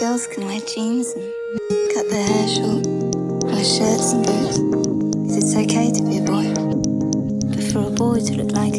Girls can wear jeans and cut their hair short, wear shirts and boots, Is it's okay to be a boy. But for a boy to look like